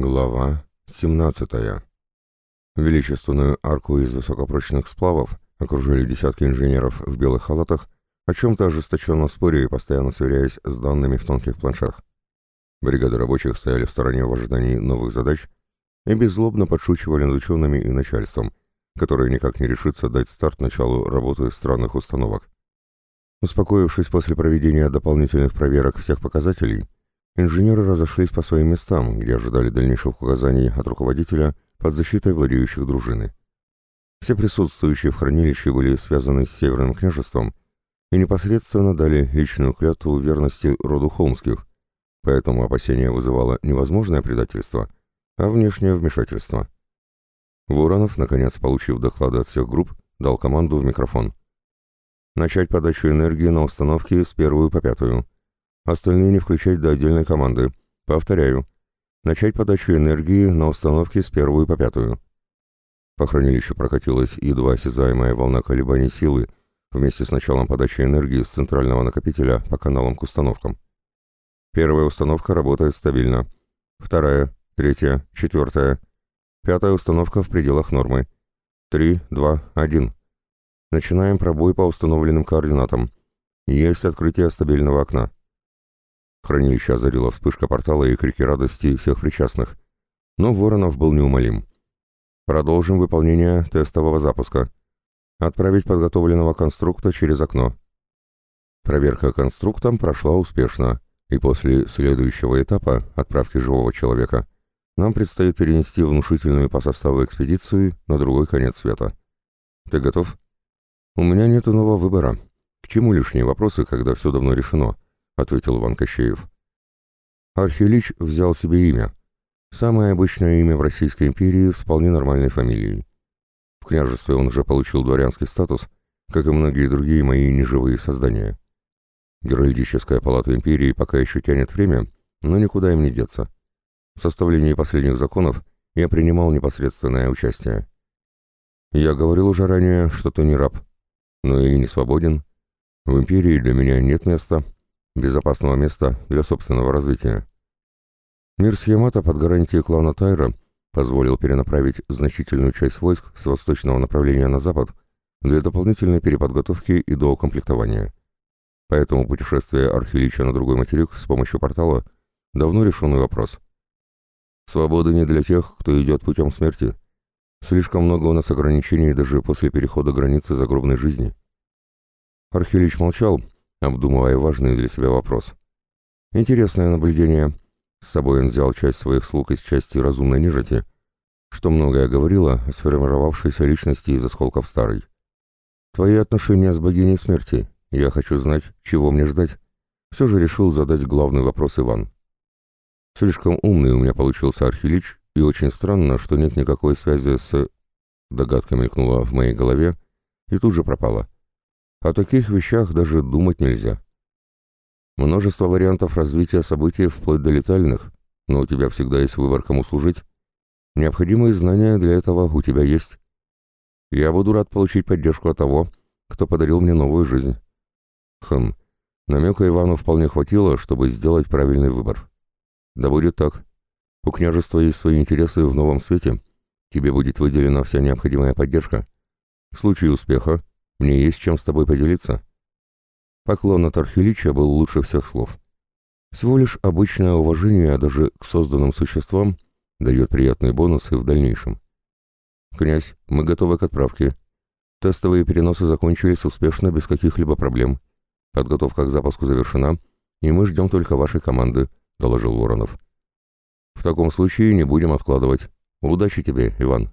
Глава 17. Величественную арку из высокопрочных сплавов окружили десятки инженеров в белых халатах, о чем-то ожесточенно споря и постоянно сверяясь с данными в тонких планшах. Бригады рабочих стояли в стороне в ожидании новых задач и беззлобно подшучивали над учеными и начальством, которое никак не решится дать старт началу работы странных установок. Успокоившись после проведения дополнительных проверок всех показателей, Инженеры разошлись по своим местам, где ожидали дальнейших указаний от руководителя под защитой владеющих дружины. Все присутствующие в хранилище были связаны с Северным княжеством и непосредственно дали личную клятву верности роду Холмских, поэтому опасение вызывало невозможное предательство, а внешнее вмешательство. Воронов, наконец получив доклады от всех групп, дал команду в микрофон. Начать подачу энергии на установке с первую по пятую – Остальные не включать до отдельной команды. Повторяю. Начать подачу энергии на установке с первую по пятую. По хранилищу прокатилась едва осязаемая волна колебаний силы вместе с началом подачи энергии с центрального накопителя по каналам к установкам. Первая установка работает стабильно. Вторая, третья, четвертая. Пятая установка в пределах нормы. Три, два, один. Начинаем пробой по установленным координатам. Есть открытие стабильного окна. Хранилище озарила вспышка портала и крики радости всех причастных. Но Воронов был неумолим. Продолжим выполнение тестового запуска. Отправить подготовленного конструкта через окно. Проверка конструктом прошла успешно, и после следующего этапа, отправки живого человека, нам предстоит перенести внушительную по составу экспедицию на другой конец света. Ты готов? У меня нет иного выбора. К чему лишние вопросы, когда все давно решено? Ответил Иван Кощеев. Архилич взял себе имя. Самое обычное имя в Российской империи с вполне нормальной фамилией. В княжестве он уже получил дворянский статус, как и многие другие мои неживые создания. Геральдическая палата империи пока еще тянет время, но никуда им не деться. В составлении последних законов я принимал непосредственное участие. Я говорил уже ранее, что ты не раб, но и не свободен. В империи для меня нет места, безопасного места для собственного развития. Мир Сьямата под гарантией клана Тайра позволил перенаправить значительную часть войск с восточного направления на запад для дополнительной переподготовки и доукомплектования. Поэтому путешествие Архилича на другой материк с помощью портала – давно решенный вопрос. Свобода не для тех, кто идет путем смерти. Слишком много у нас ограничений даже после перехода границы загробной жизни. Архилич молчал, обдумывая важный для себя вопрос. Интересное наблюдение. С собой он взял часть своих слуг из части разумной нежити, что многое говорило о сформировавшейся личности из осколков старой. Твои отношения с богиней смерти. Я хочу знать, чего мне ждать. Все же решил задать главный вопрос Иван. Слишком умный у меня получился архилич, и очень странно, что нет никакой связи с... Догадка мелькнула в моей голове и тут же пропала. О таких вещах даже думать нельзя. Множество вариантов развития событий вплоть до летальных, но у тебя всегда есть выбор, кому служить. Необходимые знания для этого у тебя есть. Я буду рад получить поддержку от того, кто подарил мне новую жизнь. Хм, намека Ивану вполне хватило, чтобы сделать правильный выбор. Да будет так. У княжества есть свои интересы в новом свете. Тебе будет выделена вся необходимая поддержка. В случае успеха мне есть чем с тобой поделиться». Поклон от Архилича был лучше всех слов. Всего лишь обычное уважение даже к созданным существам дает приятные бонусы в дальнейшем. «Князь, мы готовы к отправке. Тестовые переносы закончились успешно, без каких-либо проблем. Подготовка к запуску завершена, и мы ждем только вашей команды», — доложил Воронов. «В таком случае не будем откладывать. Удачи тебе, Иван».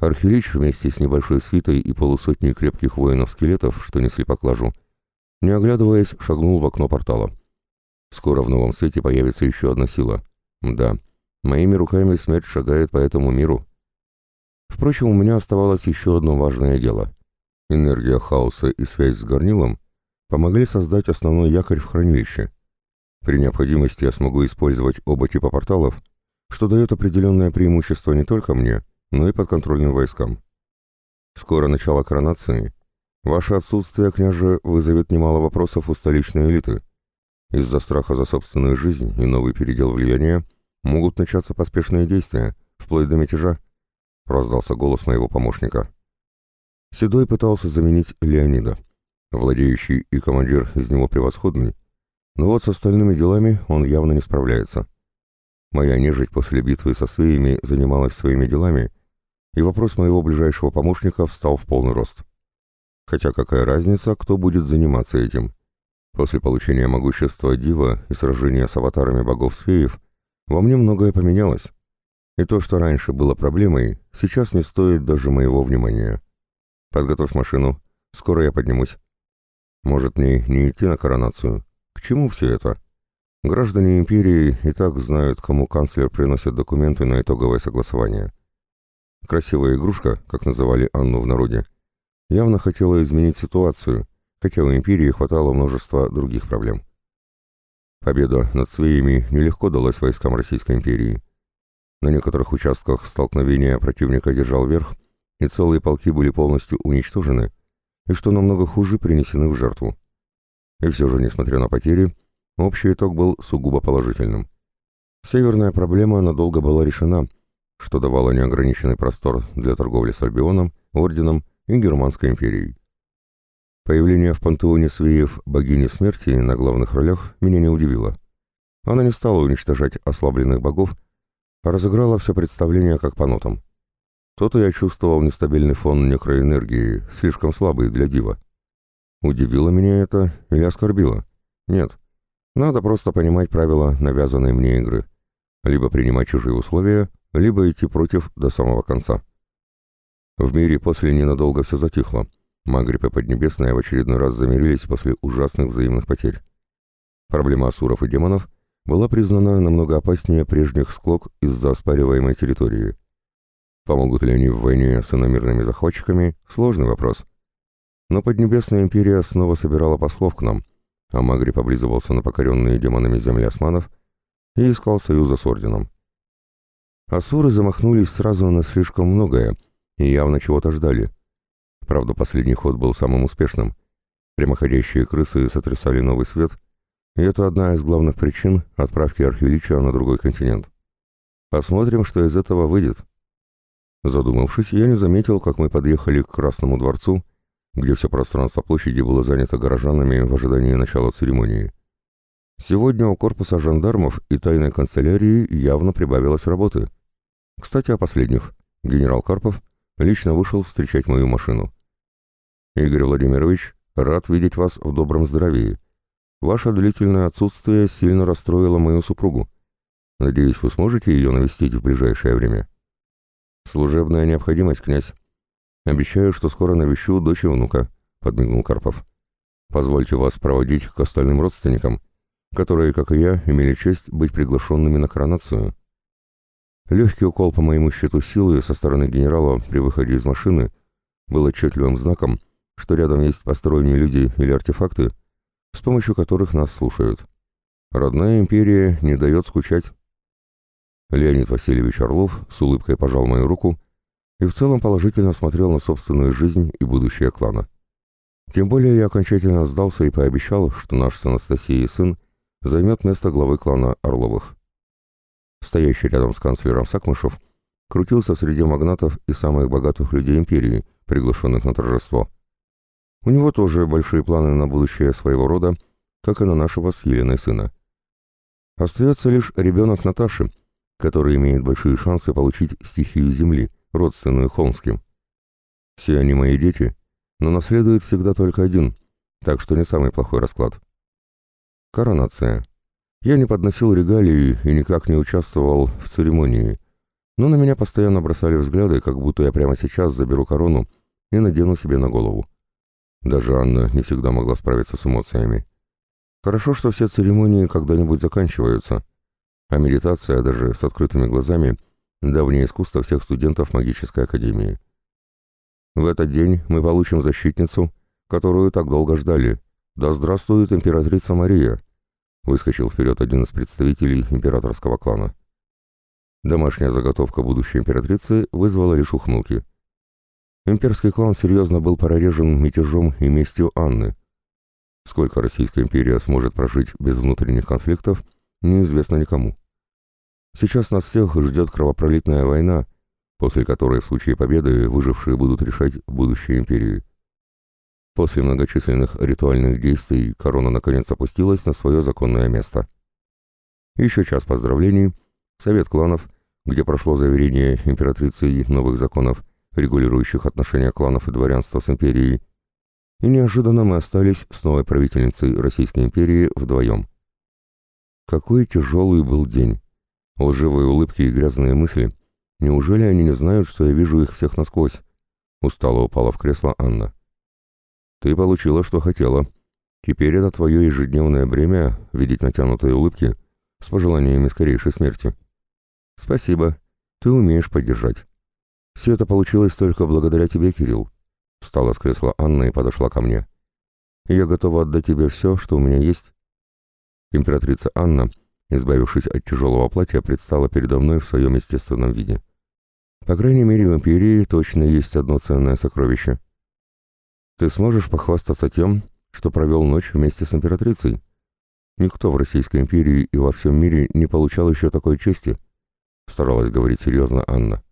Архилич вместе с небольшой свитой и полусотней крепких воинов-скелетов, что несли поклажу, не оглядываясь, шагнул в окно портала. Скоро в новом свете появится еще одна сила. Да, моими руками смерть шагает по этому миру. Впрочем, у меня оставалось еще одно важное дело. Энергия хаоса и связь с горнилом помогли создать основной якорь в хранилище. При необходимости я смогу использовать оба типа порталов, что дает определенное преимущество не только мне, но и подконтрольным войскам. Скоро начало коронации. Ваше отсутствие, княже, вызовет немало вопросов у столичной элиты. Из-за страха за собственную жизнь и новый передел влияния могут начаться поспешные действия, вплоть до мятежа», — раздался голос моего помощника. Седой пытался заменить Леонида. Владеющий и командир из него превосходный, но вот с остальными делами он явно не справляется. Моя нежить после битвы со свеями занималась своими делами, и вопрос моего ближайшего помощника встал в полный рост. Хотя какая разница, кто будет заниматься этим? После получения могущества Дива и сражения с аватарами богов-сфеев во мне многое поменялось. И то, что раньше было проблемой, сейчас не стоит даже моего внимания. Подготовь машину, скоро я поднимусь. Может мне не идти на коронацию? К чему все это? Граждане империи и так знают, кому канцлер приносит документы на итоговое согласование. Красивая игрушка, как называли Анну в народе, явно хотела изменить ситуацию, хотя у империи хватало множества других проблем. Победа над свеями нелегко далась войскам Российской империи. На некоторых участках столкновения противника держал верх, и целые полки были полностью уничтожены, и, что намного хуже, принесены в жертву. И все же, несмотря на потери, общий итог был сугубо положительным. Северная проблема надолго была решена, что давало неограниченный простор для торговли с Альбионом, Орденом и Германской империей. Появление в пантеоне свеев богини смерти на главных ролях меня не удивило. Она не стала уничтожать ослабленных богов, а разыграла все представление как по нотам. То-то я чувствовал нестабильный фон некроэнергии, слишком слабый для дива. Удивило меня это или оскорбило? Нет. Надо просто понимать правила навязанной мне игры. Либо принимать чужие условия, либо идти против до самого конца. В мире после ненадолго все затихло. Магриб и Поднебесная в очередной раз замирились после ужасных взаимных потерь. Проблема асуров и демонов была признана намного опаснее прежних склок из-за оспариваемой территории. Помогут ли они в войне с иномирными захватчиками – сложный вопрос. Но Поднебесная империя снова собирала послов к нам, а Магриб облизывался на покоренные демонами земли османов и искал союза с орденом. Асуры замахнулись сразу на слишком многое и явно чего-то ждали. Правда, последний ход был самым успешным. Прямоходящие крысы сотрясали новый свет, и это одна из главных причин отправки Архилича на другой континент. Посмотрим, что из этого выйдет. Задумавшись, я не заметил, как мы подъехали к Красному дворцу, где все пространство площади было занято горожанами в ожидании начала церемонии. Сегодня у корпуса жандармов и тайной канцелярии явно прибавилось работы. Кстати, о последних. Генерал Карпов лично вышел встречать мою машину. «Игорь Владимирович, рад видеть вас в добром здравии. Ваше длительное отсутствие сильно расстроило мою супругу. Надеюсь, вы сможете ее навестить в ближайшее время?» «Служебная необходимость, князь. Обещаю, что скоро навещу дочь и внука», — подмигнул Карпов. «Позвольте вас проводить к остальным родственникам, которые, как и я, имели честь быть приглашенными на коронацию». Легкий укол по моему счету силы со стороны генерала при выходе из машины был отчетливым знаком, что рядом есть посторонние люди или артефакты, с помощью которых нас слушают. Родная империя не дает скучать. Леонид Васильевич Орлов с улыбкой пожал мою руку и в целом положительно смотрел на собственную жизнь и будущее клана. Тем более я окончательно сдался и пообещал, что наш с Анастасией сын займет место главы клана Орловых. Стоящий рядом с канцлером Сакмышев крутился среди магнатов и самых богатых людей империи, приглашенных на торжество. У него тоже большие планы на будущее своего рода, как и на нашего с Еленой сына. Остается лишь ребенок Наташи, который имеет большие шансы получить стихию земли, родственную холмским. Все они мои дети, но наследует всегда только один, так что не самый плохой расклад. Коронация. Я не подносил регалии и никак не участвовал в церемонии, но на меня постоянно бросали взгляды, как будто я прямо сейчас заберу корону и надену себе на голову. Даже Анна не всегда могла справиться с эмоциями. Хорошо, что все церемонии когда-нибудь заканчиваются, а медитация даже с открытыми глазами — давнее искусство всех студентов магической академии. В этот день мы получим защитницу, которую так долго ждали. Да здравствует императрица Мария! Выскочил вперед один из представителей императорского клана. Домашняя заготовка будущей императрицы вызвала лишь ухмылки. Имперский клан серьезно был прорежен мятежом и местью Анны. Сколько Российская империя сможет прожить без внутренних конфликтов, неизвестно никому. Сейчас нас всех ждет кровопролитная война, после которой в случае победы выжившие будут решать будущее империи. После многочисленных ритуальных действий корона наконец опустилась на свое законное место. Еще час поздравлений, совет кланов, где прошло заверение императрицы новых законов, регулирующих отношения кланов и дворянства с империей, и неожиданно мы остались с новой правительницей Российской империи вдвоем. Какой тяжелый был день. Лживые улыбки и грязные мысли. Неужели они не знают, что я вижу их всех насквозь? Устало упала в кресло Анна. Ты получила, что хотела. Теперь это твое ежедневное бремя — видеть натянутые улыбки с пожеланиями скорейшей смерти. Спасибо. Ты умеешь поддержать. Все это получилось только благодаря тебе, Кирилл. Встала с кресла Анна и подошла ко мне. Я готова отдать тебе все, что у меня есть. Императрица Анна, избавившись от тяжелого платья, предстала передо мной в своем естественном виде. По крайней мере, в империи точно есть одно ценное сокровище — ты сможешь похвастаться тем, что провел ночь вместе с императрицей? Никто в Российской империи и во всем мире не получал еще такой чести, старалась говорить серьезно Анна.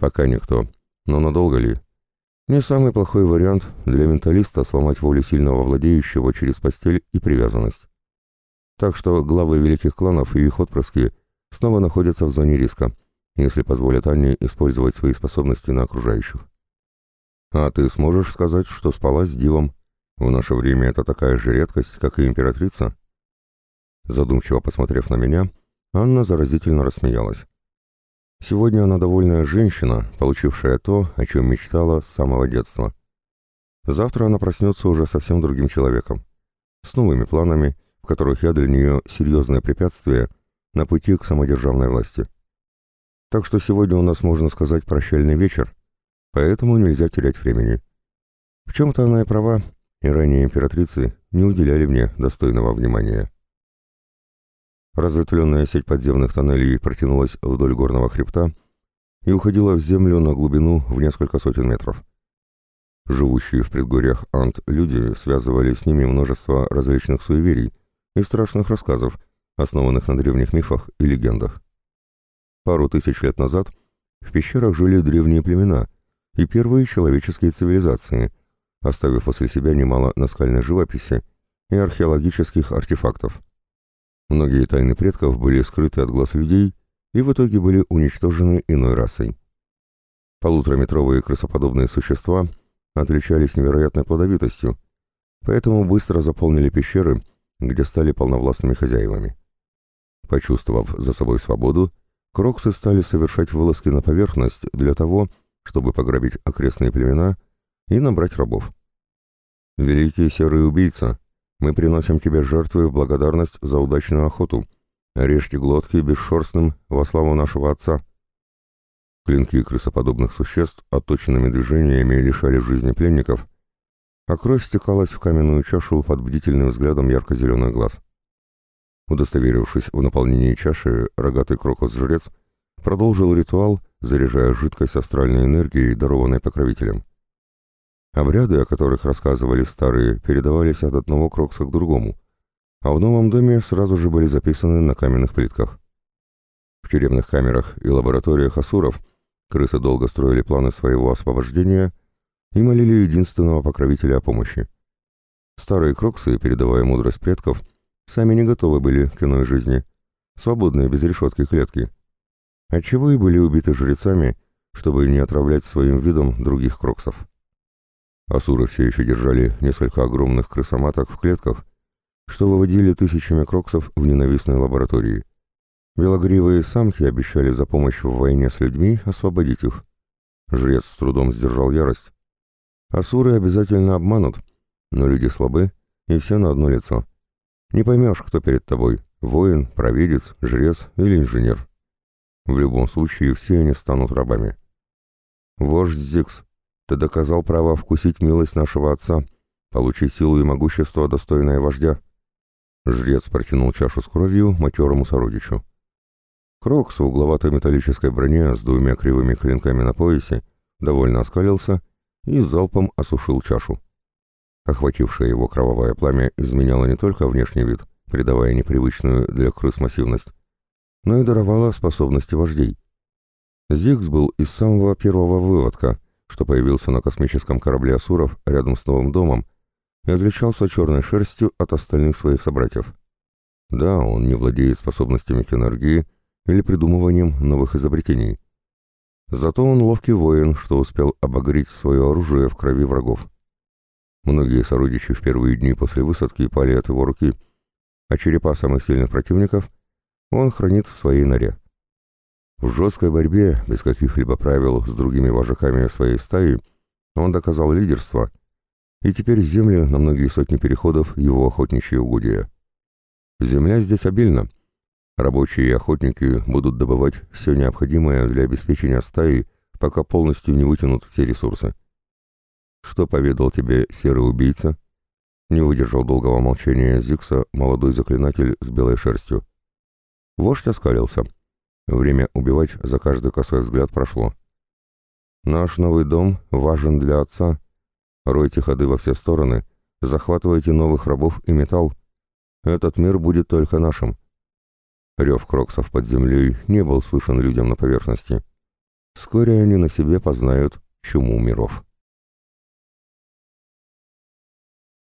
Пока никто, но надолго ли? Не самый плохой вариант для менталиста сломать волю сильного владеющего через постель и привязанность. Так что главы великих кланов и их отпрыски снова находятся в зоне риска, если позволят Анне использовать свои способности на окружающих. «А ты сможешь сказать, что спала с дивом? В наше время это такая же редкость, как и императрица?» Задумчиво посмотрев на меня, Анна заразительно рассмеялась. Сегодня она довольная женщина, получившая то, о чем мечтала с самого детства. Завтра она проснется уже совсем другим человеком, с новыми планами, в которых я для нее серьезное препятствие на пути к самодержавной власти. Так что сегодня у нас, можно сказать, прощальный вечер, поэтому нельзя терять времени. В чем-то она и права, и ранее императрицы не уделяли мне достойного внимания. Разветвленная сеть подземных тоннелей протянулась вдоль горного хребта и уходила в землю на глубину в несколько сотен метров. Живущие в предгорьях Ант люди связывали с ними множество различных суеверий и страшных рассказов, основанных на древних мифах и легендах. Пару тысяч лет назад в пещерах жили древние племена, и первые человеческие цивилизации, оставив после себя немало наскальной живописи и археологических артефактов. Многие тайны предков были скрыты от глаз людей и в итоге были уничтожены иной расой. Полутораметровые крысоподобные существа отличались невероятной плодовитостью, поэтому быстро заполнили пещеры, где стали полновластными хозяевами. Почувствовав за собой свободу, кроксы стали совершать вылазки на поверхность для того, чтобы пограбить окрестные племена и набрать рабов. «Великий серый убийца, мы приносим тебе жертвы в благодарность за удачную охоту. Режьте глотки бесшерстным во славу нашего отца». Клинки крысоподобных существ отточенными движениями лишали жизни пленников, а кровь стекалась в каменную чашу под бдительным взглядом ярко-зеленых глаз. Удостоверившись в наполнении чаши, рогатый крокус-жрец продолжил ритуал, заряжая жидкость астральной энергией, дарованной покровителем. Обряды, о которых рассказывали старые, передавались от одного крокса к другому, а в новом доме сразу же были записаны на каменных плитках. В тюремных камерах и лабораториях асуров крысы долго строили планы своего освобождения и молили единственного покровителя о помощи. Старые кроксы, передавая мудрость предков, сами не готовы были к иной жизни, свободные без решетки клетки, отчего и были убиты жрецами, чтобы не отравлять своим видом других кроксов. Асуры все еще держали несколько огромных крысоматок в клетках, что выводили тысячами кроксов в ненавистной лаборатории. Белогривые самки обещали за помощь в войне с людьми освободить их. Жрец с трудом сдержал ярость. Асуры обязательно обманут, но люди слабы, и все на одно лицо. Не поймешь, кто перед тобой — воин, провидец, жрец или инженер. В любом случае, все они станут рабами. Вождь Зикс, ты доказал право вкусить милость нашего отца, получить силу и могущество, достойное вождя. Жрец протянул чашу с кровью матерому сородичу. Крокс в угловатой металлической броне с двумя кривыми клинками на поясе довольно оскалился и залпом осушил чашу. Охватившее его кровавое пламя изменяло не только внешний вид, придавая непривычную для крыс массивность, но и даровала способности вождей. Зигс был из самого первого выводка, что появился на космическом корабле Асуров рядом с новым домом и отличался черной шерстью от остальных своих собратьев. Да, он не владеет способностями к энергии или придумыванием новых изобретений. Зато он ловкий воин, что успел обогреть свое оружие в крови врагов. Многие сородичи в первые дни после высадки пали от его руки, а черепа самых сильных противников он хранит в своей норе. В жесткой борьбе, без каких-либо правил с другими вожаками своей стаи, он доказал лидерство, и теперь земли на многие сотни переходов его охотничьи угодья. Земля здесь обильна. Рабочие и охотники будут добывать все необходимое для обеспечения стаи, пока полностью не вытянут все ресурсы. Что поведал тебе серый убийца? Не выдержал долгого молчания Зикса молодой заклинатель с белой шерстью. Вождь оскалился. Время убивать за каждый косой взгляд прошло. Наш новый дом важен для отца. Ройте ходы во все стороны, захватывайте новых рабов и металл. Этот мир будет только нашим. Рев кроксов под землей не был слышен людям на поверхности. Вскоре они на себе познают чуму миров.